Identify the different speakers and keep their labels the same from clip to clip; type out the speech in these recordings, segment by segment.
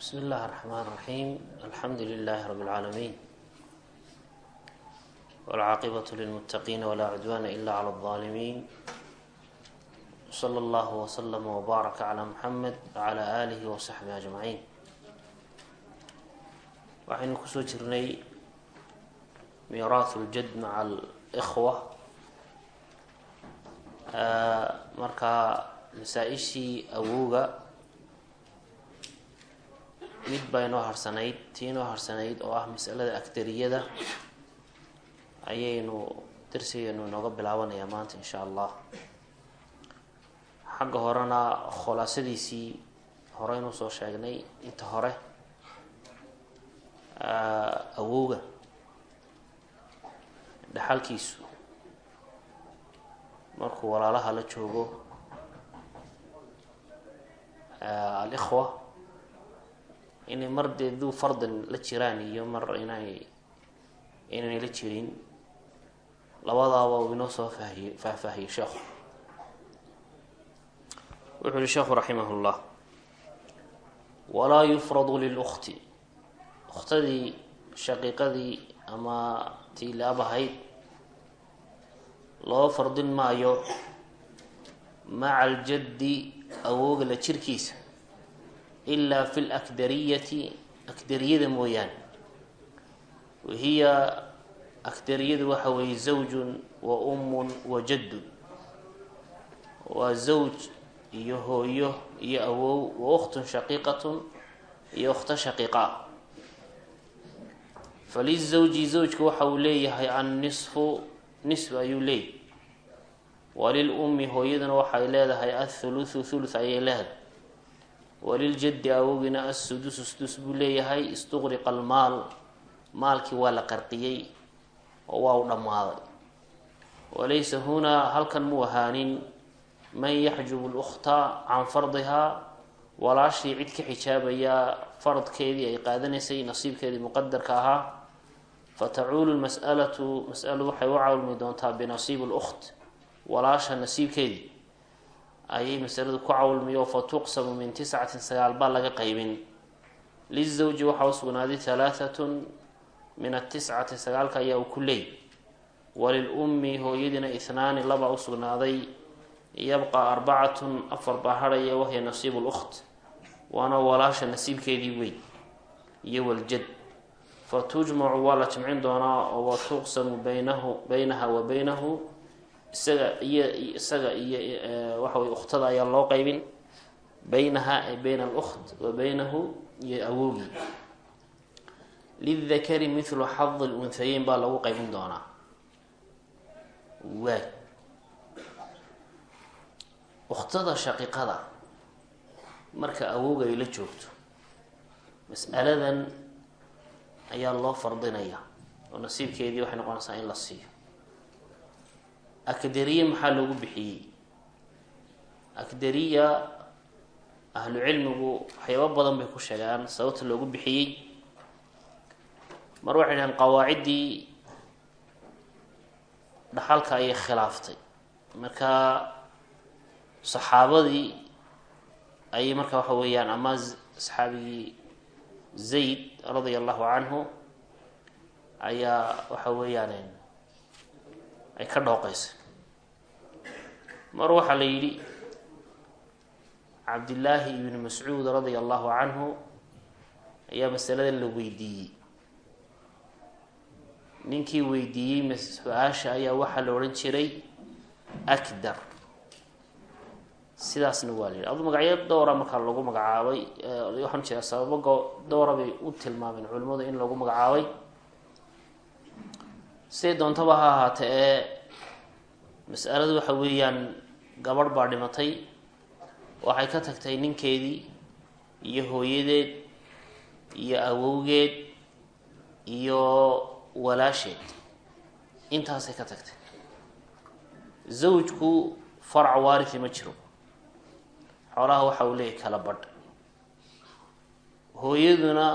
Speaker 1: bsm اllahi الرحmn الرaحيم alxamdu لlh رb العaalمين wاlcaaqibaة lلmتaqin wla cudwana إla عlى الظالمين slى اllah وslm وbaarak عlى mحamed وعlى آlih وصaxbih أجmaعin waxaynu kusoo jirnay miiraath اljad maca اlإkhوة markaa masaa-ishii awowga mid baa inoo harsanayd tii inoo harsanayd oo ah masalada agdariyada ayaynu darsigeenu inooga bilaabanayaa maanta insha allah. Xagga horena khulaasadiisii horeynu soo sheegnay inta hore awowga dhaxalkiisu markuu walaalaha la joogo alikhwa inay mar dee duu fardan la jiraan iyo mar inay inaynay la jirin. Labadaaba uu inoo soo fahiy faahfaahiyey sheekhu wuxuu yihi sheekhu raximah llah walaa yufradu lilukti ukhtadii shaqiiqadii ama tii laabahayd loo fardin maayo maca aljaddi awooga la jirkiisa ilaa fi lakdariyati akdariyada mooyaane wahiya akdariyadu waxa weeye zawjun wa ummun wa jaddun waa zawj iyo hooyo iyo awow wa ukhtun shaqiiqatun iyo ukhto shaqiiqa falizawji zawjka waxa uu leeyahay annisfu nisf ayuu leeyahy walilummi hooyaduna waxay leedahay athuluthu thuluth ayay leedahay waliljaddi awogina assudusu sudus buu leeyahay istuqriqa almaal. Maalkii waa la qarqiyey oo waa u dhammaaday. Walaysa hunaa halkan muu ahaanin man yaxjubu lukhta can fardihaa walaashii cid ka xijaabayaa faradkeedii ay qaadanaysay nasiibkeedii muqadarka ahaa fatacuulu lmas'alatu mas'aladu waxay u cawlmi doontaa binasiibi lukht walaasha nasiibkeedii ayay masaladu ku cawlmiyo fa tuqsamu min tiscatin sagaal baa laga qaybin. Lizawji waxaa u sugnaaday halaaatun min atiscati sagaalka ayaa uu ku leey walilummi hooyadiina ihnaani labaa u sugnaaday yabqa arbacatun afar baa hadhaya wahiya nasiibu lukht waana walaasha nasiibkeedii wey iyo waljad. Fa tujmacu waa la jimcin doonaa oo wa tuqsamu baynahu baynaha wa baynahu isaga iyo isaga iyo waxa wey ukhtada ayaa loo qeybin baynaha ay bayna alukt wa baynahu iyo awowgii lidakari mithlu xadi lunhayeyn baa lagu qeybin doonaa. Waay. Ukhtada shaqiiqada marka awowga ay la joogto mas'aladan ayaa loo fardinaya oo nasiibkeedii waxay noqonaysaa in la siiyo akdariya maxaa loogu bixiyey? Akdariya ahlu cilmigu waxyaabo badan bay ku sheegaan sababta loogu bixiyey. Mar waxay dhaheen qawaaciddii dhaxalka ayay khilaaftay. Marka saxaabadii ayay marka waxa weeyaan ama saxaabigii zayd radia allahu canhu ayaa waxa weeyaan ay ka dhooqaysay mar waxaa la yidhi cabdillaahi ibni mascuud radia allahu canhu ayaa masaladan la weydiiyey. Ninkii weydiiyey su'aasha ayaa waxaa la odhan jiray akdar. Sidaasna waa la yidhi. Adu magacyo dhowra markaa lagu magacaabay waxaan jeeda sababo dhowra bay u tilmaameen culimmadu in lagu magacaabay. Siday doontaba ha ahaate ee mas'aladu waxa weeyaan gabadh baa dhimatay. Waxay ka tagtay ninkeedii iyo hooyadeed iyo awowgeed iyo walaasheed. Intaasay ka tagtay. Zawjku farac waarisi ma jiro. Xoolaha waxa uu leeyahy kala badh. Hooyaduna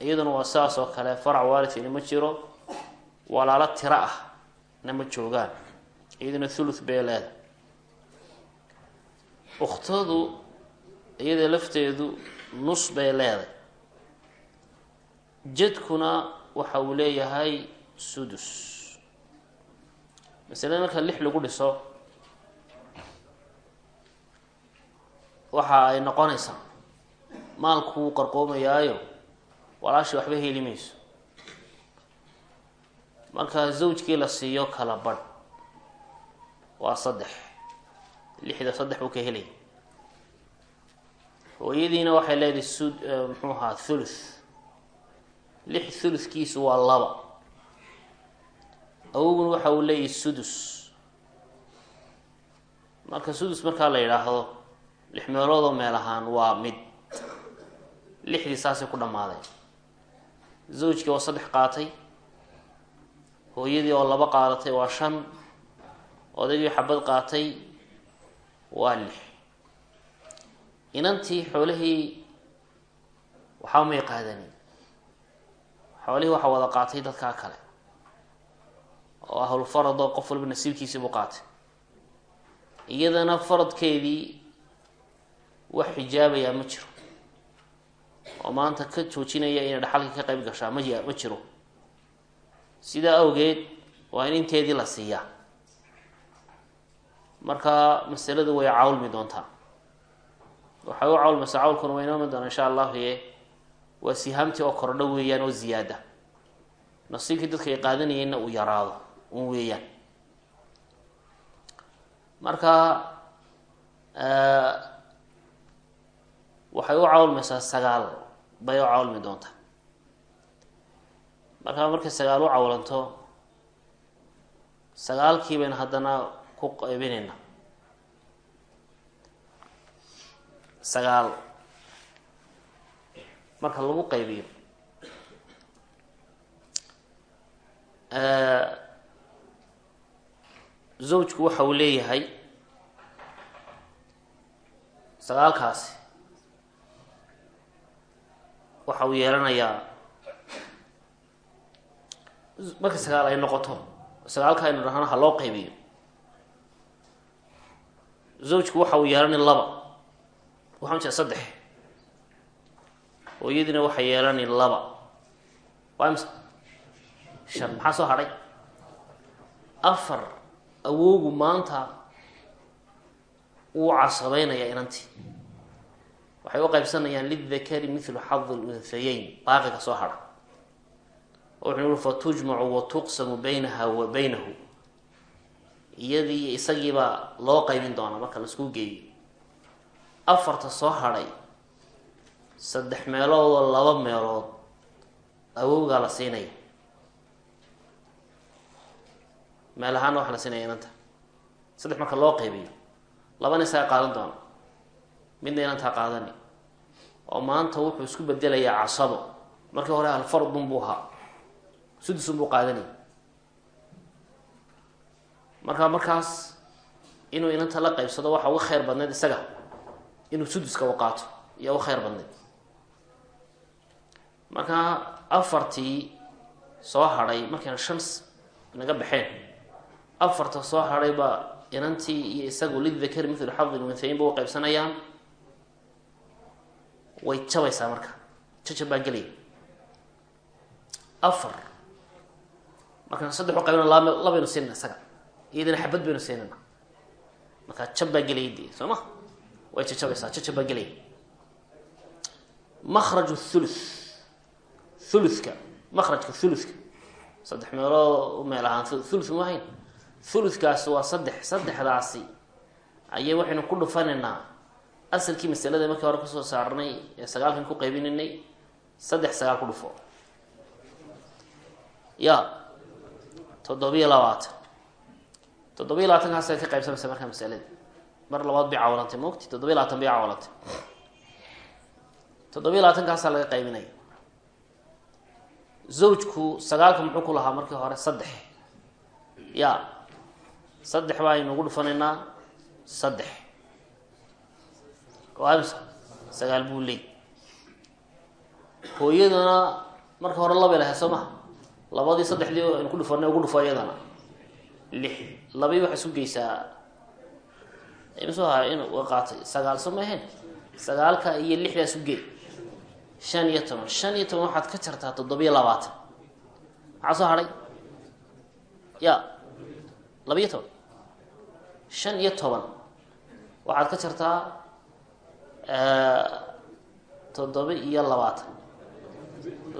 Speaker 1: iyaduna waa sidaas oo kale farac waarisina ma jiro. Walaalo tiro ah na ma joogaan. Iyaduna thuluth bay leeda ukhtadu iyada lafteedu nus bay leeday jadkuna waxa uu leeyahay sudus. Masalada marka lix lagu dhiso waxa ay noqonaysaa maalkuu qarqoomayaayo walaashii waxba heli mayso. Marka zawjkii la siiyo kala badh waa saddex lixda saddex buu ka helaya hooyadiina waxay leedahay sud muxuu ahaa thuluth. Lix thuluthkiisu waa laba. Awoguna waxa uu leeyahay sudus. Marka sudus markaa la yidhaahdo lix meeloodoo meel ahaan waa mid. Lixdii saasay ku dhammaaday. Zawjkii oo saddex qaatay. Hooyadii oo laba qaadatay waa shan. Odaygii xabad qaatay waa lix inantii xoolihii waxba may qaadanin xoolihii waxaa wada qaatay dadkaa kale. Oo ahlulfarado qof walba nasiibkiisii buu qaatay. Iyadana faradkeedii wax xijaabayaa ma jiro. Oo maanta ka joojinaya inay dhaxalkii ka qayb gashaa ma ma jiro. Sidaa awgeed waa in inteedii la siiyaa marka masaladu way cawlmi doontaa waxay u cawlmaysaa cawlkuna waa inoomi doona insha allahu ye waa sihaamtii oo kordho weeyaan oo ziyaada. Nasiibkii dadka ay qaadanayeenna uu yaraado un weeyaan. Marka waxay u cawlmaysaa sagaal bay u cawlmi doontaa markaa markay sagaal u cawlanto sagaalkii baynu haddana ku qaybinaynaa sagaal. Marka lagu qaybiyo zawjku waxa uu leeyahay sagaalkaasi. Waxa uu yeelanayaa marka sagaal ay noqoto sagaalka aynu dhahno ha loo qaybiyo zawjku waxa uu yeelanay laba. Waxaan jeeda saddex. Hooyadiina waxay yeelanay laba. Waa imse shan maxaa soo hadhay? Afar awoogu maanta wuu casabaynayaa inantii waxay u qaybsanayaan lidakari mithlu xadi lunhayeyn baaqiga soo hadha. Wuxuu ui fatujmacu wa tuqsamu baynaha wa baynahu iyadii isagiibaa loo qaybin doonaa marka la isku geeyo. Afarta soo hadhay saddex meeloodoo laba meelood awowgaa la siinaya. Meel ahaana waxaa la siinaya inanta. Saddex marka loo qaybiyo labana isaga qaadan doona midna inantaa qaadani. Oo maanta wuxuu isku bedelayaa casabo markii hore alfardun buu ahaa. Sudusun buu qaadanaya marka markaas inuu inanta la qaybsado waxa uga khayr badnayd isaga inuu suduska qaato iyo uga khayr badnayd marka afartii soo hadhay markayna shan naga baxeen afarta soo hadhay baa inantii iyo isagu lidakari mithlu xadi lunhayin ba u qaybsanayaan. Way jabaysaa marka jajab baa gelaya afar. Markaan saddex u qaybna laba labaynu siinana isaga iyadana xabad baynu siinana markaa jab baa gelaya dee soo ma? Way jajabaysaa jajab baa gelaya makraju thuluth thuluthka makrajka thuluthka. Saddex meelood u meel ahaan thuluth ma ahayn? Thuluthkaasi waa saddex saddexdaasi. Ayay waxaynu ku dhufanaynaa. Asalkii masalada markii hore ku soo saarnay ee sagaalkan ku qaybinaynay saddex sagaal ku dhufo. Ya toddobiyo labaatan toddobiyo labaatankaasay ka qaybsamaysa markaa masalada mar labaad bay cawlantay maogti toddobiyo labaatan bay cawlantay toddobiyo labaatankaasa laga qaybinaya zawjku sagaalka muxuu ku lahaa markii hore? Saddex. Ya saddex baaynu ugu dhufanaynaa. Saddex. Waa imsa sagaal buu leey. Hooyadana marka hore labay lahay soo maha labadii saddexdii aynu ku dhufanay ugu dhufo iyadana lix labii waxay isu geysaa. Imsuu ahaa in qaatay. Sagaal soo ma ahayn sagaalka iyo lixdaa isu gee shan iyo toban. Shan iyo toban waxaad ka jartaa toddobiyo labaatan. Maxaa soo hadhay ya. Labiyo toban. Shan iyo toban. Waxaad ka jartaa toddoba iyo labaatan.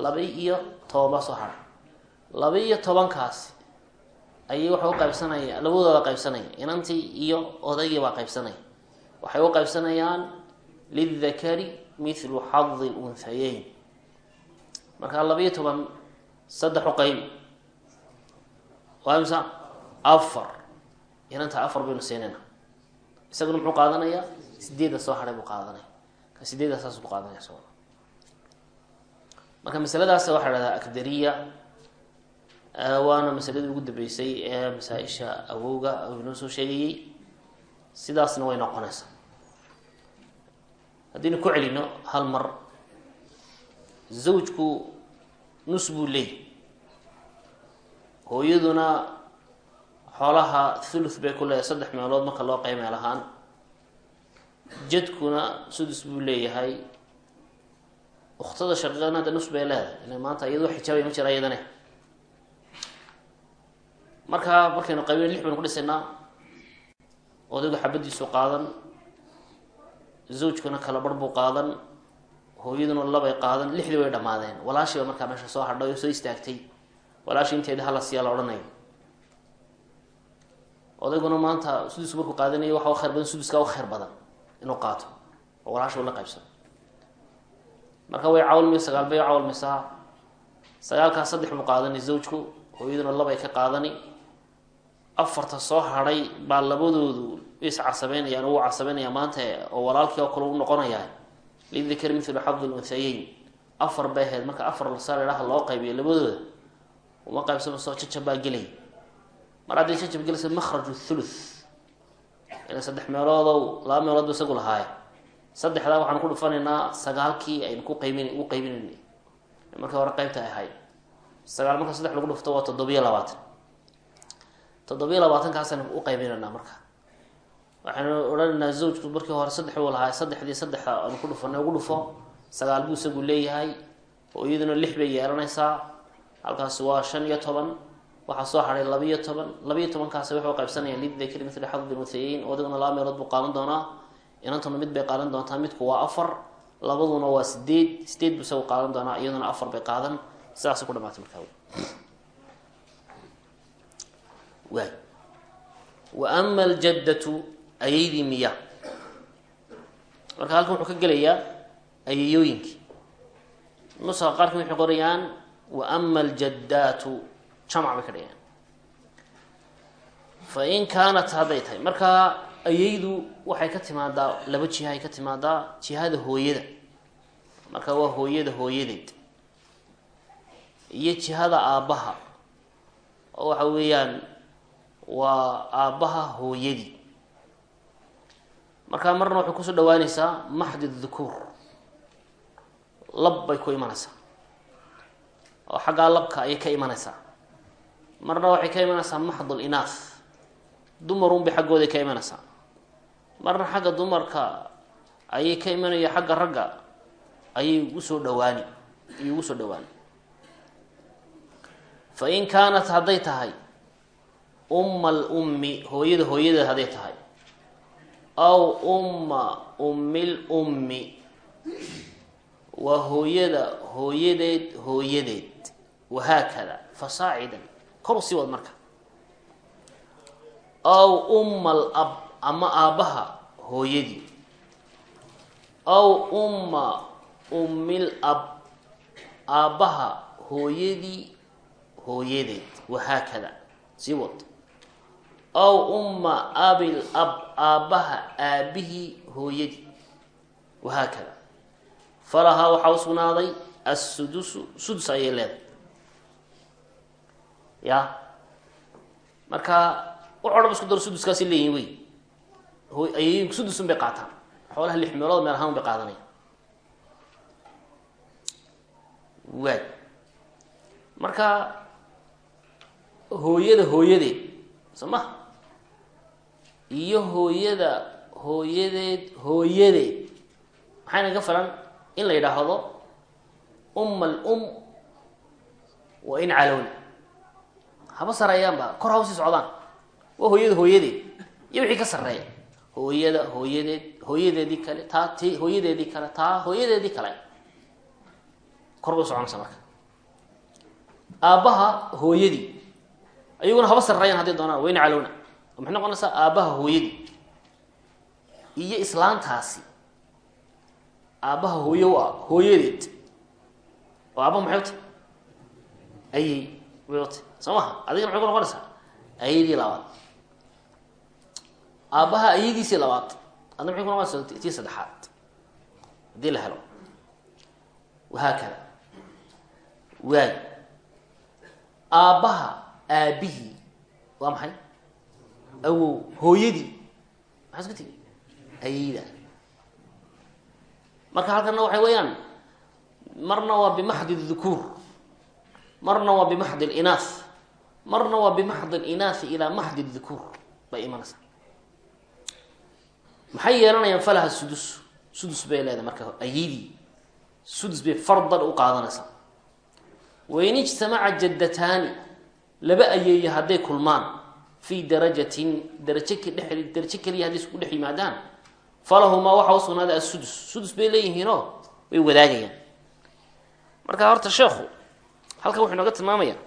Speaker 1: Laba iyo toban baa soo hadhay laba iyo tobankaasi ayay waxay u qaybsanaya labadooda qaybsanaya inantii iyo odaygii baa qaybsanaya waxay u qaybsanayaan lildakari mithlu xadi lunhayeyn markaa laba-iyo toban saddex u qayb. Waa imsa afar. Inanta afar baynu siinayna isaguna muxuu qaadanayaa sideedda soo hadhay buu qaadanaya. Ka sideedda saas buu qaadanaya marka masaladaas waxaa la hahdaa akdariya waana masaladii ugu dambeysay ee masaa-isha awowga uu inoo soo sheegayey sidaasna way noqonaysaa. Haddaynu ku celino hal mar zawjku nus buu leey hooyaduna xoolaha thuluth bay ku leedahay saddex meelood marka loo qeymeel ahaan jadkuna sudus buu leeyahay. Ukhtada shaqiiqadna hadda nus bay leedahay. Ila maanta iyado xijaabay ma jira iyadane markaa markaynu qaybin lix baynu ku dhisaynaa odaygu xabadiisu qaadan zawjkuna kala bar buu qaadan hooyaduna labay qaadan lixdii way dhammaadeen. Walaashiiba markaa meesha soo hadhay oo soo istaagtay. Walaashi inteeda hala siiya la odhanayo odayguna maanta sudusku markuu qaadanayo waxa u khayr badan suduska u khayr badan inuu qaato. Oo walaasha ula qaybsado marka way cawlmi sagaal bay cawlmaysaa sagaalkaas saddex buu qaadanay zawjku hooyaduna labay ka qaadani afarta soo hadhay baa labadoodu iscasabeynayaan ugu casabeynaya maanta oo walaalkii oo kale u noqonayaa. Lidakar mithlu xadi lunhayeyn afar bay ahayd marka afar lasaalaha loo qaybiyo labadooda uma qaybsama soo jajab baa gelay. Mar hadday jajab gelaysa makhraju thuluth. Ila saddex meeloodow laba meelood ba isagu lahaaye saddexdaa waxaan ku dhufanaynaa sagaalkii aynu ku qaybin u qaybinaynay markii hore qaybta ay ahayd sagaal marka saddex lagu dhufto waa toddobiyo labaatan toddobiyo labaatankaasaynu u qaybinaynaa marka. Waxaynu odhanaynaa zawjku markii hore saddex buu lahaa saddexdii saddexa aanu ku dhufanay ugu dhufo. Sagaal buu isagu leeyahay. Oo iyaduna lix bay yeelanaysaa. Halkaasi waa shan iyo toban. Waxaa soo hadhay labiyo toban. Labiyo tobankaasi waxay u qaybsanayaan lidakri mithli xadi lunhayeyn odiguna laba meelood buu qaadan doonaa. Inantuna mid bay qaadan doontaa midku waa afar. Labaduna waa sideed sideed buu isagu qaadan doonaa iyaduna afar bay qaadan. Sidaasay ku dhamaatay markaa waay wa ama aljaddatu ayaydii miya. Marka halkan wuxuu ka gelayaa ayayooyinkii nuska qaarkan waxay qorayaan wa ama aljaddaatu jamac bay ka dhigayaan. Fa in kaanat hadday tahay. Markaa ayaydu waxay ka timaadaa laba jiha ay ka timaadaa jihada hooyada. Marka waa hooyada hooyadeed. Iyo jihada aabbaha oo waxa weeyaan waa aabbaha hooyadii. Markaa marna waxay ku soo dhawaanaysaa maxdi dhukuur. Lab bay ku imanaysaa. Oo xaggaa labka ayay ka imanaysaa. Marna waxay ka imanaysaa maxdul inaaf dumarun bay xaggooday ka imanaysaa. Marna xagga dumarka ayay ka imanaya xagga ragga ayay u soo dhawaani ayay ugu soo dhawaani. Fa in kaanat hadday tahay umma alummi hooyada hooyadeed hadday tahay. Aw umma ummil ummi. Waa hooyada hooyadeed hooyadeed. Wahaakada fasaacidan. Kor u sii wad marka. Aw umma al ab ama aabbaha hooyadii. Aw umma ummil ab aabbaha hooyadii hooyadeed. Wahaakada sii wad aw umma abil ab aabbaha aabihii hooyadii. Wahaakada falahaa waxaa u sugnaaday assudusu sudus ayay leedahay. Ya? Marka wax o isku daro suduskaasi leeyihiin wey. Ayayinku sudusun bay qaataan. Xoolaha lix meelood meel ahaan bay qaadanaya waay. Marka hooyada hooyadeed soo ma iyo hooyada hooyadeed hooyadeed maxayna ka filan in la yidhaahdo uma alum wa in calowna haba sareeyaanba kor ha u sii socdaan. Waa hooyada hooyadeed iyo wixii ka sarreeya. Hooyada hooyadeed hooyadeedii kale taa ti hooyadeedii kale taa hooyadeedii kale. Kor bay soconaysa marka aabbaha hooyadii ayaguna haba sarreeyaan hadday doonaan wa in calowna maxay noqonaysaa aabbaha hooyadii iyo islaantaasi aabbaha hooye u ah hooyadeed. Oo aabbaha maxay uta ayay way uta soo maha adigana maxay ku noqonaysaa? Ayadii labaad. Aabbaha ayadiisii labaad adna maxay ku noqonaysaa tii saddexaad. Haddii la helo. Wahaakada. Waay aabbaha aabihii waa maxay awow. Hooyadii. Maxaa isku tigi? Ayayda marka halkana waxay weeyaan marna waa bimaxdi dukuur marna waa bimaxdi linaah marna waa bimaxdi linaahi ilaa maxdi dukuur bay imanaysaa. Maxay yeelanayaan falaha sudus? Sudus bay leedahay marka ayadii sudus bay fardan u qaadanaysaa. Wain ijtamaca jaddataani laba ayeeye hadday kulmaan fii darajatin darajo darajo keliya hadday isku dhex yimaadaan. Falahumaa waxaa usugnaaday asudus sudus bay leeyihiinoo way wadaagayaan. Marka horta sheekhu halkan wuxuu inooga tilmaamayaa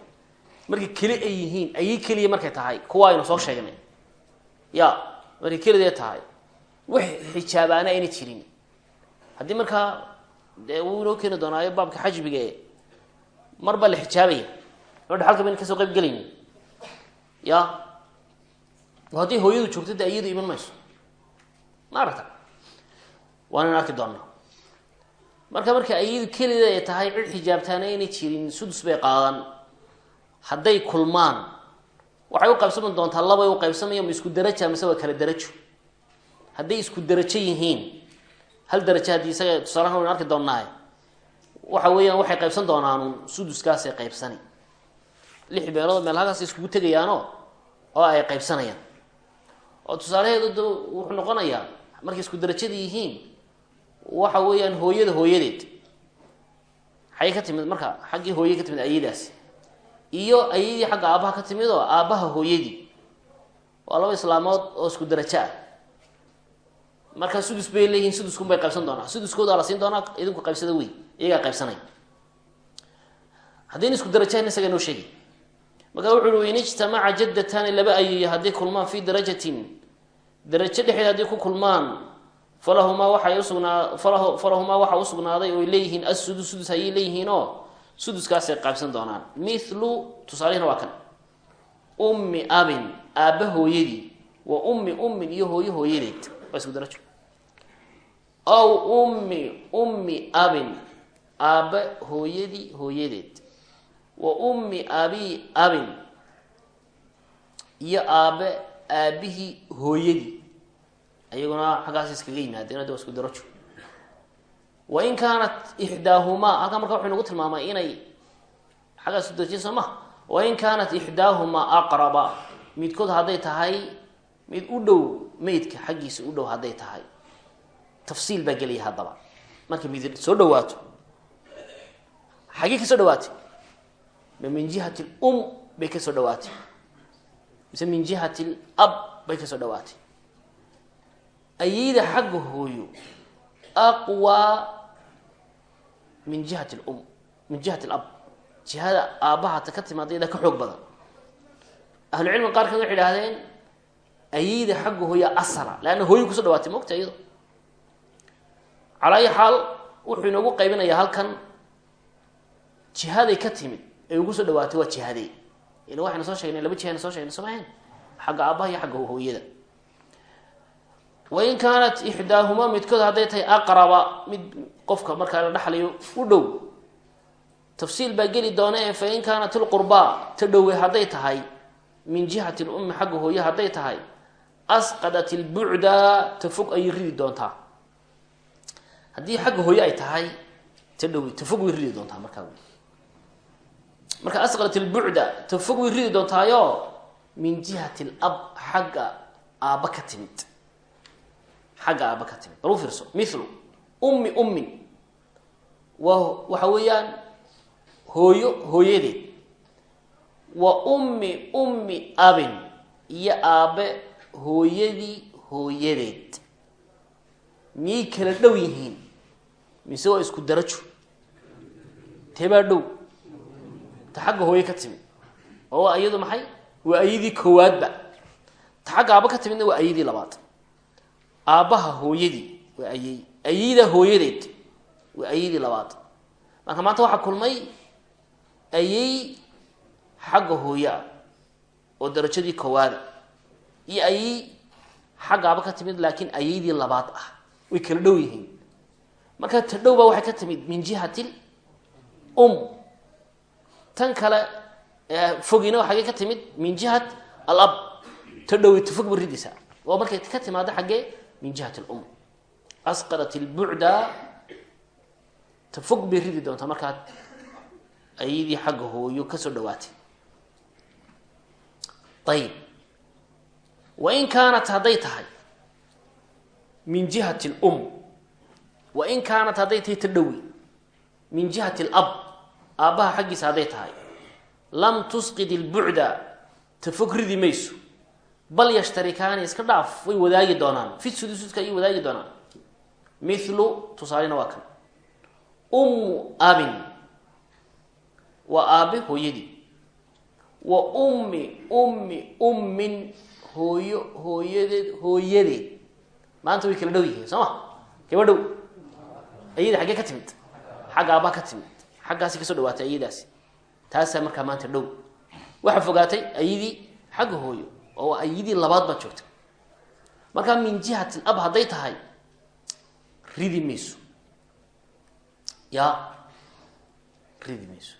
Speaker 1: markay keli ay yihiin ayay keliya markay tahay kuwa aynu soo sheegnay. Ya markay kelidee tahay wax xijaabaana ayna jirin. Haddii markaa dee wuu inoo keeni doonaayo baabka xajbiga e baa la xijaabaya. O dhaxalka bayna ka soo qayb gelayni ya haddii hooyadu joogto de iyadu iman mayso. Ma aragta. Waanaynu arki doonaa marka marka ayadu kelida ay tahay cid xijaabtaana aynay jirin sudus bay qaadan. Hadday kulmaan waxay u qaybsami doontaa labay u qaybsamaya ma isku daraja mise waa kala darajo. Hadday isku darajo yihiin hal darajo haddii isaga tusaalahan waynu arki doonaaye waxa weeyaan waxay qaybsan doonaanun suduskaasay qaybsani. Lix beelood meel halkaas iskugu tegayaano oo ay qaybsanayaan oo tusaalaheedu wuxuu noqonayaa markay isku darajada yihiin waxa weeyaan hooyada hooyadeed. Xagay ka timid marka xaggii hooye ka timid ayadaasi iyo ayadii xagga aabbaha ka timid oo aabbaha hooyadii. Waa laba islaamood oo isku darajo ah marka sudus bay leeyihiin suduskunbay qaybsan doonaa suduskoodaa la siin doonaa idinku qaybsada wey iyagaa qaybsanaya haddayna isku darajahan isaga noo sheegi marka wuxu uhi wain ijtamaca jaddataani laba ayeeye hadday kulmaan fii darajatin darajo dhexeed hadday ku kulmaan falahumaa waxay usugnaa falah falahumaa waxaa usugnaaday oo ay leeyihiin assudus sudus ayay leeyihiinoo suduskaasay qaybsan doonaan. Mithlu tusaalihina waa kan. Ummi abin aabba hooyadii wa ummi ummin iyo hooyo hooyadeed. Waa isku darajo. Ow ummi ummi abin aabba hooyadii hooyadeed. Wa ummi abi abin iyo aabe aabihii hooyadii ayaguna xaggaas iskaga yimaadeen ada waa isku darajo wain kaanat ixdaahumaa halkaa marka wuxuu nagu tilmaamay inay xaggaas isku darajiin soo maha wain kaanat ixdaahumaa aqraba midkood hadday tahay mid u dhow meydka xaggiisa u dhow hadday tahay. Tafsiil baa gelaya haddaba. Markay mid soo dhawaato xaggee ka soo dhawaatay ma min jihati lum bay ka soo dhawaatay mise min jihati lab bay ka soo dhawaatay ayayda xagga hooyo aqwaa min jihati lum min jihati lab jihada aabbahata ka timaadayda ka xoog badan. Ahlucilmiga qaarkood waxay idhahdeen ayayda xagga hooyo asala leanna hooyo ku soo dhawaatay mogta iyado calaa ayi xaal wuxuu inoogu qaybinayaa halkan jihaday ka timid ay ugu soo dhawaatay waa jihadee ila waxayna soo sheegnay laba jihana soo shegnay somahayn xagga aabbaha iyo xagga wain kaanat ixdaahumaa midkood hadday tahay aqraba mid qofka markaa la dhaxlayo u dhow. Tafsiil baa geli doona ee fain kaanat ilqurbaa ta dhowe hadday tahay min jihati lummi xagga hooye hadday tahay asqadat ilbucda ta fog ayay ridi doontaa. Haddii xagga hooye ay tahay ta dhowe ta fog way ridi doontaa markaa marka asqadat ilbucda ta fog way doontaayo min jihati lab xagga aabba ka timid xagga aabba ka timid. Bal u fiirso milu ummi ummin waa waxa weeyaan hooyo hooyadeed wa ummi ummi abin iyo aabe hooyadii hooyadeed. Miyay kala dhow yihiin? Mise waa isku darajo teebaa dhow. Ta xagga hooye ka timid. Oo waa maxay? Waa ayadii koowaadba ta xagga aaba ka timidna waa ayadii labaad aabbaha hooyadii waa ayey ayida hooyadeed waa ayadii labaad. Marka maanta waxaa kulmay ayey xagga hooye oo darajadii koowaada iyo ayey xagga aaba ka timid laakiin ayaydii labaad ah. Way kala dhow yihiin. Marka ta dhow baa waxay ka timid min jihati um. Tan kale fogina xaggee ka timid min jihat alab. Ta dhow ta fog ba ridaysaa. Waa markay ka timaado xaggee min jihat lum asqarat ilbucda ta fog bay ridi doontaa markaad ayadii xagga hooyo ka soo dhawaatay. Ayib wain kaanat hadday tahay min jihati lum wain kaanat hadday tahay ta dhowi min jihati alab aabbaha xaggiisa hadday tahay. Lam tusqid ilbucda ta ridi mayso bal yashtarikaani iska dhaaf way wadaagi doonaan. Fi sudususka ayay wadaagi doonaan. Milu tusaalena waa kan. Ummu abin waa aabe hooyadii. Wa ummi ummi ummin hooyo hooyadeed hooyadeed maanta way kala dhow yihiin soo ma? Kaba dhow? Ayada xaggee ka timid. Xagga aabbaha ka timid. Xaggaasi ka soo dhawaatay ayadaasi. Taasaa markaa maanta dhow. Waxaa fogaatay ayadii xagga hooyo oo ayadii labaad baa joogta. Markaa min jihati ab hadday tahay ridi mayso. Ya ridi mayso.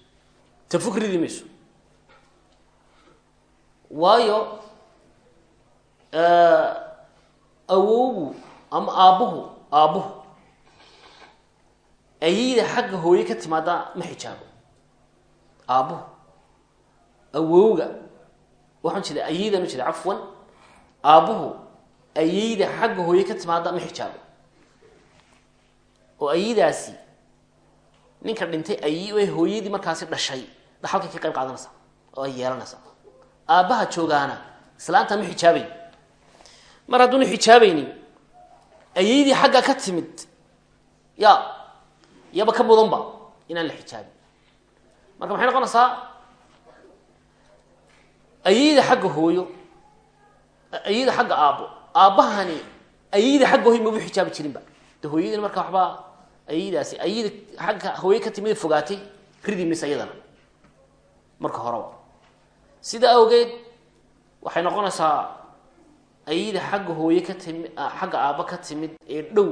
Speaker 1: Tafog ridi mayso. Waayo awowgu ama aabbuhu aabbuhu ayayda xagga hooye ka timaada ma xijaabo. Aabbuhu awowga waxaan jeeda ayaydan u jeeda cafwan. Aabbuhu ayayda xagga hooye ka timaada ma xijaabo. Oo ayadaasi ninka dhintay ay hooyadii markaasi dhashay dhaxalkay ka qayb qaadanaysaa oo ay yeelanaysaa aabbaha joogaana islaanta ma xijaabayn. Mar hadduuna xijaabaynin ayaydii xagga ka timid ya yaba ka mudanba inaan la xijaabin marka maxay noqonaysaa ayayda xagga hooyo ayayda xagga aabbo. Aabbahani ayayda xagga hooyo mabu xijaabi jirinba de hooyadina marka waxbaa ayadaasi ayada xagga hooye ka timid fogaatay ridi maysa ayadana. Marka horeba sidaa awgeed waxay noqonaysaa ayada xagga hooye ka timid xagga aabba ka timid ee dhow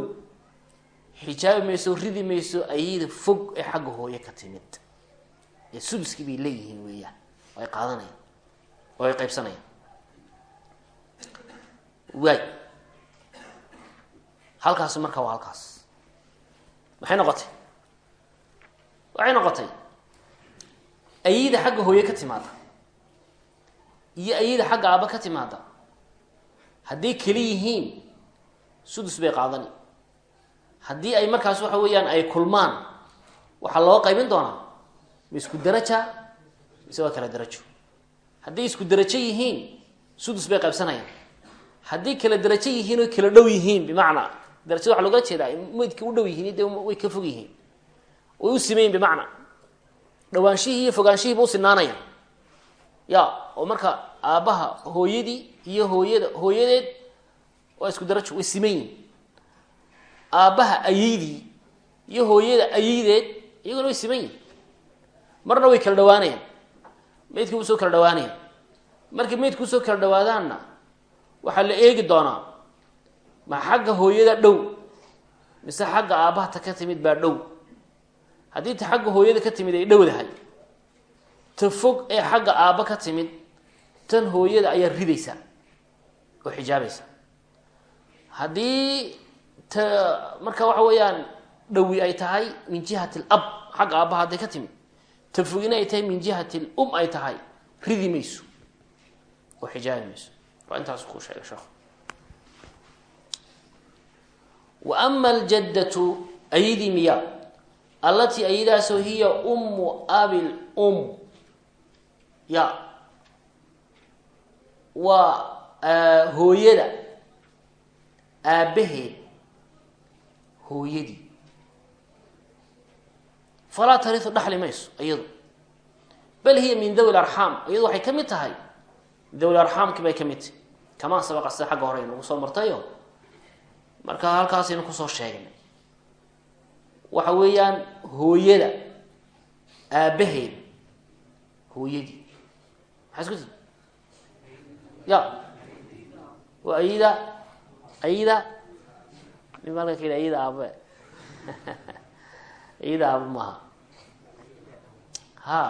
Speaker 1: xijaabi mayso ridi mayso ayada fog ee xagga hooye ka timid. Ee suduskii bay leeyihiin weeyaan ay qaadanayaan oo ay qaybsanayaan waay halkaasi marka waa halkaas. Maxay noqotay. Waxay noqotay. Ayada xagga hooye ka timaada iyo ayada xagga aabba ka timaada hadday keli yihiin sudus bay qaadani. Haddii ay markaas waxa weeyaan ay kulmaan waxaa loo qaybin doonaa ma daraja mise waa kala darajo hadday isku darajo yihiin sudus bay qaybsanayaan hadday kala darajo yihiin oo kala dhow yihiin bimacnaa darajada waxa looga jeedaa maydka u dhow yihiin de way ka fog yihiin. Way u simayin bimacnaa. Dhawaanshihii iyo fogaanshihiiba u sinaanayaan ya oo marka aabbaha hooyadii iyo hooyada hooyadeed waa isku darajo way siman yihiin aabbaha ayaydii iyo hooyada ayaydeed iyaguna way siman yihiin marna way kala dhawaanayaan maydkii u soo kala dhawaanayaan markay maydku u soo kala dhawaadaanna waxaa la eegi doonaa ma xagga hooyada dhow mise xagga aabbaha ta ka timid baa dhow? Haddii ta xagga hooyada ka timid ay dhowdahay ta fog ee xagga aabba ka timid tan hooyada ayaa ridaysaa oo xijaabaysa haddii ta marka waxa weeyaan dhowi ay tahay min jihati alab xagga aabbaha hadday ka timid ta fogina ay tahay min jihati lum ay tahay ridi mayso oo xijaabi mayso waa intaasu kuu sheegay sheekhu wa ama aljaddatu ayadii miya allatii ayadaasoo hiya ummu abil um ya waa hooyada aabbaheed hooyadii falaa tariu dhaxli mayso iyadu. Bal hiya min dawi larxaam iyadu waxay ka mid tahay dawi arxaamki bay ka mid tahay. Kamaa sabaqa sida xagga hore aynagu soo martayo marka halkaasaynu ku soo sheegnay. Waxa weeyaan hooyada aabbaheed hooyadii. Maxaa isku tii ya. Waa ayida ayida. Nin malka ka yidhi ayida aabe. Ayida maaha ha.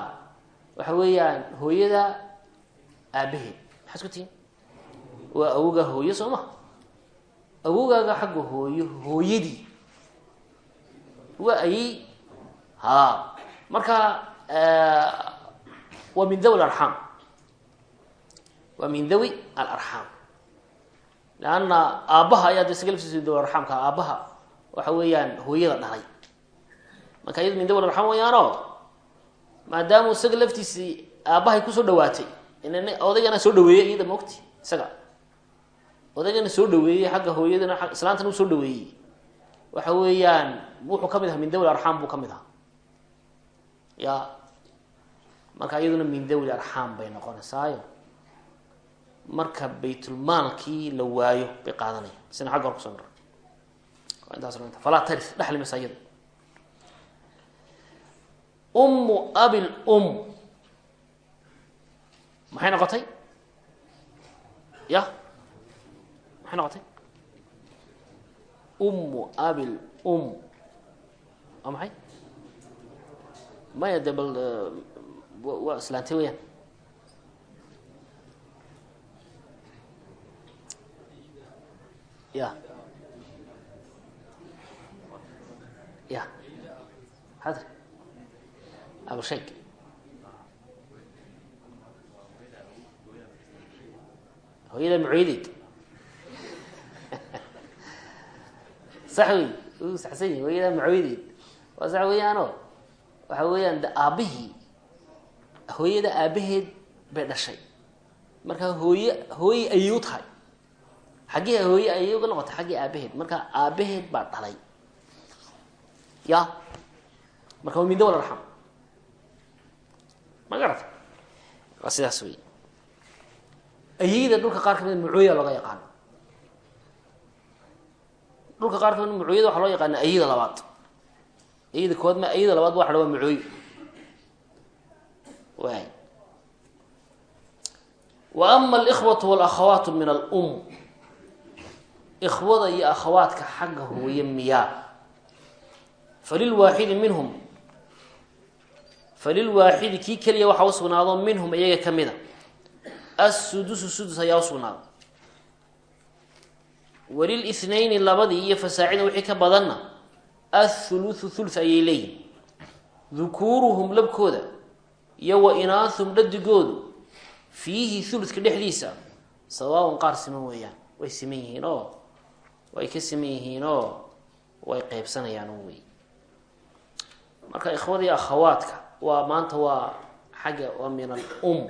Speaker 1: Waxa weeyaan hooyada aabaheed. Maxaa isku tihin waa awogaa hooyo soo ma? Awogaaga xagga hooyo hooyadii. Waa ayey ha. Marka waa min dawi alarxaam waa min dawi alarxaam leanna aabbaha ayaa de isaga laftiisa dawi arxaamka aabbaha waxa weeyaan hooyada dhalay. Marka iyado min dawi alarxaam wayaano maadaama isaga laftiisii aabbahay ku soo dhawaatay. Odaygana soo dhaweeyey iyada maogti isaga. Odaygana soo dhaweeyey xagga hooyadana islaantana u soo dhaweeyey. Waxa weeyaan wuxuu ka mid ahaa min dawi arxaam buu ka mid ahaa. Ya marka iyaduna min dawi arxaam bay noqonaysaayo. Marka baytulmaalkii la waayo bay qaadanaya sina xagga hor kuso mara intaas falaa tari dhexli maysa iyada ummu abil um. Maxay noqotay? Ya? Maxay noqotay? Ummu abil um. Waa maxay? Maya de bal waa islaantay weyaan ya. Ya. Tiri abusheeg hooyada mucooyadeed sax wey u saxsan yahi hooyada mucooyadeed waa sax weeyaano waxa weeyaan de aabbihii. Hooyada aabaheed bay dhashay. Marka hooye hooye ayay u tahay. Xaggii hooye ayay uga noqotay xaggii aabaheed marka aabaheed baa dhalay. Ya? Marka waa min dawl arxam ma garata waa wey ayeyda dhulka qaar ka mid mucooya looga yaqaano dhulka qaar ka mid mucooyada waxaa loo yaqaana ayada labaad. Ayada kood ma ayada labaad waxa waa mucooyo. Waay wa ama alikhwatu walakhawaatu min alum ikhwada iyo akhawaadka xagga hooye miyaa. Falilwaaxidi minhum falilwaaxidi kii keliya waxaa usugnaado minhum iyaga ka mida. Assudusu sudus ayaa usugnaada walilithnayni labadii iyo fasaacida wixii ka badanna athuluthu thuluth ayay leeyihiin dukuuruhum labkooda iyo wa inaahum dhadigoodu fiihi thuluthka dhexdiisa sawaaban qaar siman weeyaan. Way siman yihiin oo? Way ka siman yihiin oo? Way qeybsanayaan wey marka ikhwadii akhawaadka waa maanta waa xagga waa min alum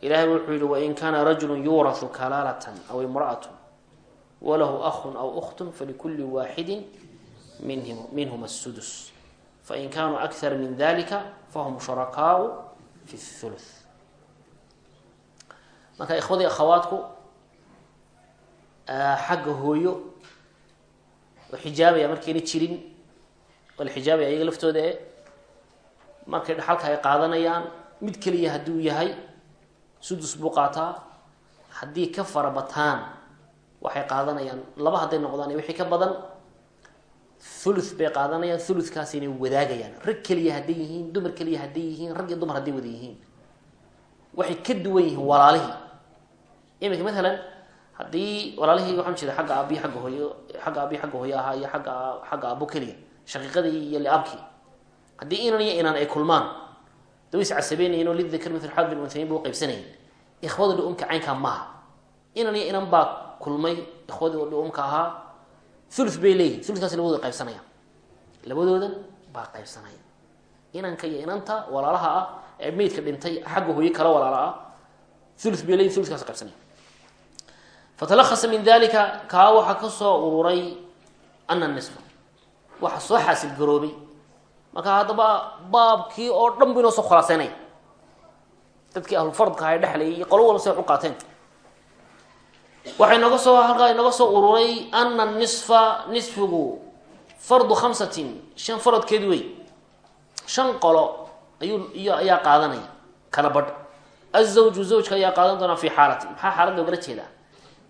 Speaker 1: ilahay wuxuu yihi wain kaana rajulu yuurahu kalaalatan aw imra'atu walahu ahun aw ukhtun falikuli waaxidin min minhum asudus fain kaanuu akthar min dalika fahum shurakaau fi thuluth. Marka ikhwadii akhawaadku xagga hooyo oo xijaabaya markayna jirin xijaabaya iyaga laftooda e markay dhaxalka ay qaadanayaan mid keliya hadduu yahay sudus buu qaataa. Haddii ka farabataan waxay qaadanayaan laba hadday noqdaan iyo wixii ka badan thuluth bay qaadanayaan thuluthkaasina wadaagayaan. Rag keliya hadday yihiin dumar keliya hadday yihiin rag iyo dumar hadday wada yihiin. Waxay ka duwan yihiin walaalihii. Iminka maalan haddii walaalihii waxaan jeeda agga aabiyi agga hooyo xagga aabiyi agga hooyo ahaa iyo agga xagga aabo keliya shaqiiqadii iyo liabkii haddii inan iyo inaan ay kulmaan da is casabeynayen oo lidakr mil xad bin unhayin ba uqaybsanayen ikhwada dhiumka maaha. Inan iyo inan baa kulmay ikhwadii dhiumka ahaa ulu bay leeyihiin ulukaas la wada qaybsanaya. Labadoodan baa qaybsanaya. Inanka iyo inanta walaalaha ah ee meydka dhintay xagga hooye kala walaala ah ulu bay leyin ulukaas qaybsanaya. Fatalahasa min dalika kaa waxaa ka soo ururay ana nisfa waxa soo xaasil garoobay. Marka haddaba baabkii oo dhan bu inoo soo khulaaseynaya dadkii ahlufardka aha dhexlayay iyo qolo walba si wax u qaateen. Waxay noga soo halkaa inoga soo ururay ana nisfa nisfigu fardu khamsatin shan faradkeed wey shan qolo ayuu ayaa qaadanaya kala badh. Azawju zawjka ayaa qaadan doonaa fi xaalati maxaa xaalad loogala jeedaa?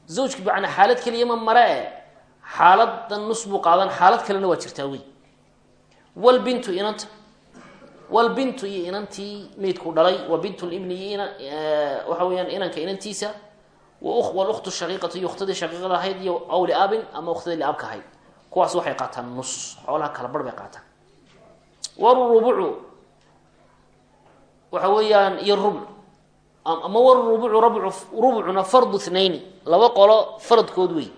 Speaker 1: Zawjka bacnaa xaalad keliya ma xaaladan nus buu qaadan xaalad kalena waa jirtaa wey walbintu inanta walbintu iyo inantii meydku dhalay wa bint libni iyo waxa weeyaan inanka inantiisa wluktu shaqiiqatu iyo ukhtadii shaqiiqada ahayd iyo aw liabin ama ukhtadii liabka ahayd. Kuwaas waxay qaataan nus xoolaha kala bar bay qaataan. Warubucu waxa weeyaan iyo rubc ama warubucu rabcu rubucuna fardu thnayni laba qolo faradkood wey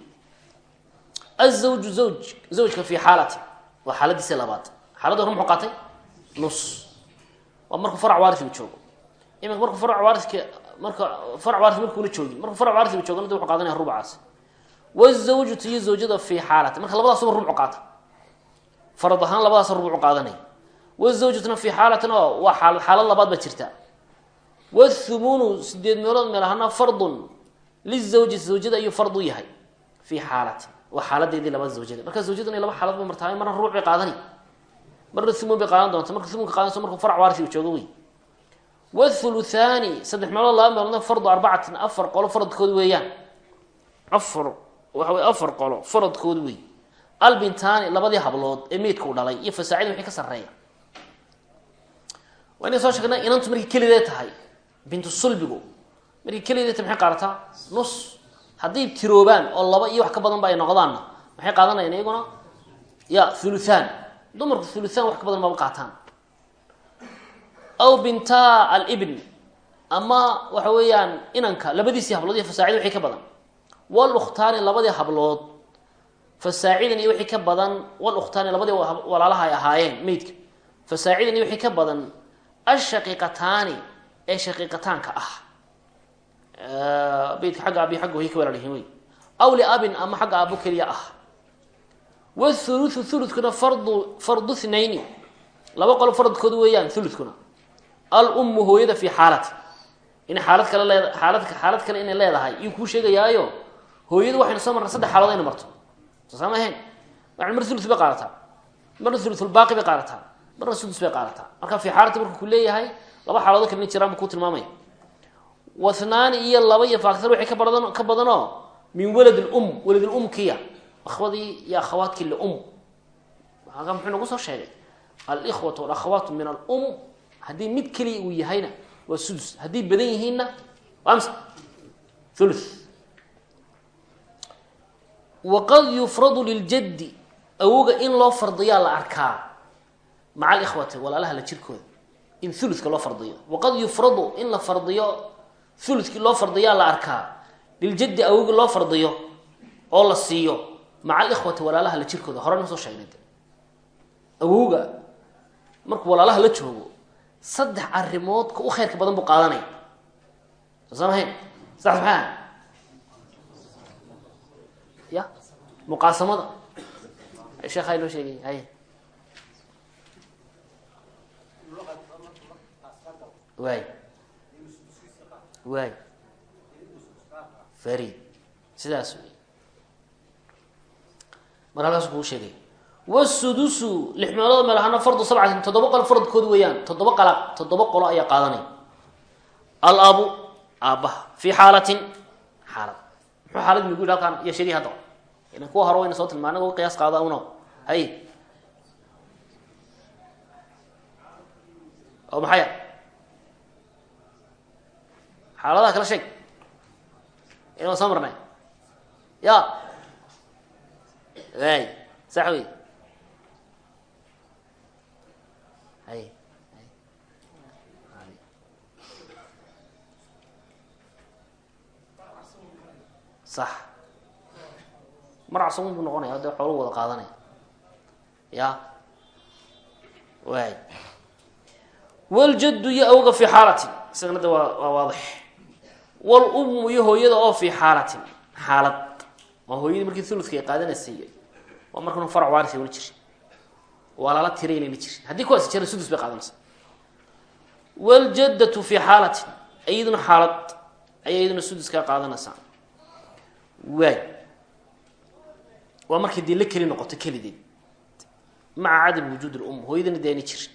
Speaker 1: azawju zawj zawjka fi xaalati waa xaaladiisi labaad xaaladda hore muxuu qaatay nus waa markuu farac waarisigu joogo iminka markuu farac waariska marka farac waaris markuuna joogin markuu farac waarisiga joogana de wuxuu qaadanaya rubucaas wazawjatu iyo zawjada fi xaalati marka labadaasuba rubcu qaata farad ahaan labadaas rubucu qaadanaya wazawjatuna fi xaalatin oo waa xaal xaalad labaad baa jirta wathumunu sideed meelood meel ahaana fardun lizawjati zawjada ayuu fardu yahay fi xaalati waa xaaladeedii labada zawjada marka zawjadan ay laba xaalad bay martaa marna rubuc bay qaadani. Marna thumun bay qaadan doonta. Marka thumunka qaadanayso markuu farac waarisiga joogo wey wthuluthaani saddex meelood laba meeloodna fardu arbacatin afar qolo faradkood weeyaan. Afar waxa wey afar qolo faradkood wey albintaani labadii hablood ee meydka u dhalay iyo fasaacida wixii ka sarreeya waa inay soo sheegnay inantu markay kelidee tahay bintu sulbigu markay kelidee tahay maxay qaadataa? Nus hadday tiroobaan oo laba iyo wax ka badan ba ay noqdaanna maxay qaadanayaan iyaguna? Ya thuluthaan dumarku thuluthaan wax ka badan maba qaataan. Aw binta alibn. Ama waxa weeyaan inanka labadiisii hablood iyo fasaacida wixii ka badan. Walukhtaani labadii hablood. Fasaacidan iyo wixii ka badan walukhtaani labadii walaalaha ay ahaayeen meydka. Fasaacidan iyo wixii ka badan ashaqiiqataani ee shaqiiqataanka ah meydka xagga abi xagga hoy ka walaalyihiin wey aw liabin ama xagga aabo keliya ah. Wathuluthu thulutkuna fardu fardu thnayni laba qolo faradkood weeyaan thulutkuna alummu hooyada fi xaalati inay xaalad kale leed xaalad xaalad kale inay leedahay. Iyuu kuu sheegayaayo hooyadu waxaynu soo marnay saddex xaaladood aynu marto. Soo saa ma ahayn. Waxay mar thuluth bay qaadataa. Marna thuluthulbaaqi bay qaadataa. Marna sudus bay qaadataa. Marka fi xaalati markuu ku leeyahay laba xaaladood kale in jiraan buu ku tilmaamaya wathnaani iyo laba iyo faaktar waxay ka badan ka badanoo min walad lum walad lum kiya akhwadii iyo akhawaadkii lium aka muxuu nagu soo sheegay? Alikhwatu walakhawaatu min alum haddii mid keliya uu yahayna waa sudus haddii badan yihiinna waa amsa. Thuluth. Waqad yufradu liljaddi awoga in loo fardiyaa la arkaa maca alikhwati walaalaha la jirkooda in loo fardiyo. Waqad yufradu in la fardiyo thuluthkii loo fardiyaa la arkaa liljaddi awogi loo fardiyo oo la siiyo maca alikhwati walaalaha la jirkooda hore noo soo sheegnay awowga markuu walaalaha la joogo saddex arrimood ka u khayrka badan buu qaadanaya. Soo saa mahayn saddex maxaa? Ya muqaasamada. Sheekhaa inoo sheegay hay waay waay farid sidaas wey mar halkaas kuu sheegay. Wasudusu lix meelood meel ahaana fardu sabcatin toddoba qolo faradkood weeyaan toddoba qala toddoba qolo ayaa qaadanaya alabu aabbaha fi xaalatin xaalad. Muxuu xaalad nagu yidhi halkaan? Iyo sheegay hadda. Ilan kuwa hore wayna soo tilmaa anago qiyaas qaada uno. Hay. Oo maxaya xaaladaha kala sheeg. Ina waan soo marnay ya waay sax wey hay sax. Mar acsamuun buu noqonaya dee xoolu wada qaadanaya. Ya. Waay waljaddu iyo awga fii xaalatin isagana da waa waa waadix wlummu iyo hooyada oo fii xaalatin. Xaalad. Waa hooyadii markii thuludka ay qaadanaysay waa markan farac waarisa wala jiri waa lala tiraynayna jirin. Haddii kuwaas jira sudus bay qaadanaysaa wljaddatu fii xaalatin. Iyaduna xaalad. Ayay iyaduna suduskaa qaadanaysaa. Waay. Waa markay la keli noqoto kelideed. Maca cadam wujuud lum hooyadana dee ana jirin.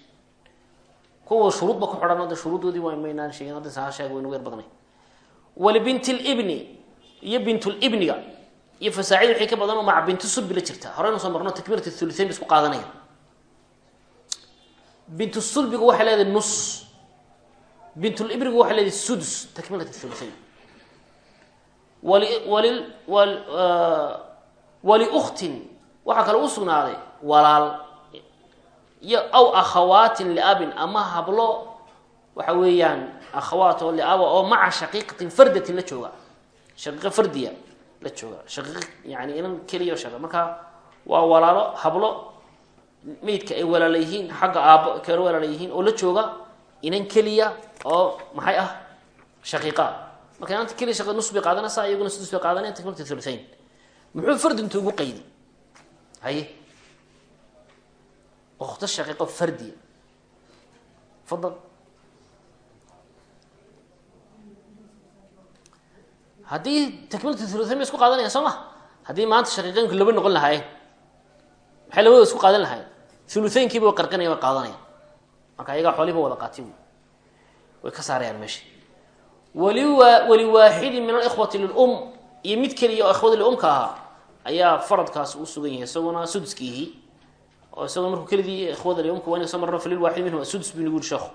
Speaker 1: Kuwa shuruudba ku xidhan de shuruudoodii waa maynaan sheegin hadda saa sheeg waynu weer badanay walibint libni iyo bintulibniga iyo fasaacid waxay ka badan oo maca bintu sulbi la jirta. Horeynu soo marno takbiirat thulithain ba isku qaadanaya. Bintu sulbigu waxay leedahay nus. Bintulibnigu waxay leedahay sudus takmilat thulithain wali wali wal waliuktin waxaa kale u sugnaaday walaal iyo aw akhawaatin liabin ama hablo waxa weeyaan akhawaat oo liaba oo maca shaqiiqatin fardatin la jooga shaqiiqo fardiya la jooga shaqiiq yani inan keliya shaqa marka waa walaalo hablo meydka ay walaala yihiin xagga aabbo kala oo la jooga inan keliya oo maxay ah shaqiiqa marka inanta keliya shaqa nus bay qaadanaysaa iyaguna sudus bay qaadanayan takmilta thuluthain muxuu fardintu ugu qaydi haye okto shaqiiqo fardiya fadal haddii takmilatu thuluthain bay isku qaadanayaan soo ma? Haddii maanta shaqiiqeynku laba noqon lahaayeen maxay labada isku qaadan lahaayeen? Thuluthaynkiiba way qarqinaya way qaadanayaan marka ayagaa xoolihiba wada qaati way ka saarayaan meesha waliwa waliwaaxidin min alikhwati lilum. Iyo mid keliya oo ikhwada liumka ahaa ayaa faradkaas u sugan yahay. Isaguna suduskiihi oo isaguna markuu kelidii ikhwada liumka waa inay soo marno falilwaaxid minhum asudus buu nagu yiri sheekhu.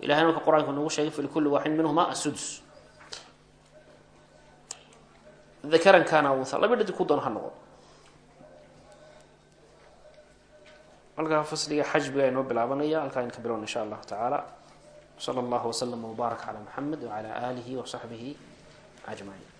Speaker 1: Ilahayna marka qur'aanka nagu sheegay falikulli waaxid minhuma dakaran kana unha laba dhadi ku doon ha noqon. Halkaa fasliga xajbiga inoo bilaabanaya. Halkaa in ka bilowna insha allahu tacaala. Sala allahu waslama wbaarak calaa maxamed wacala aalihi wasaxbihi ajmaciin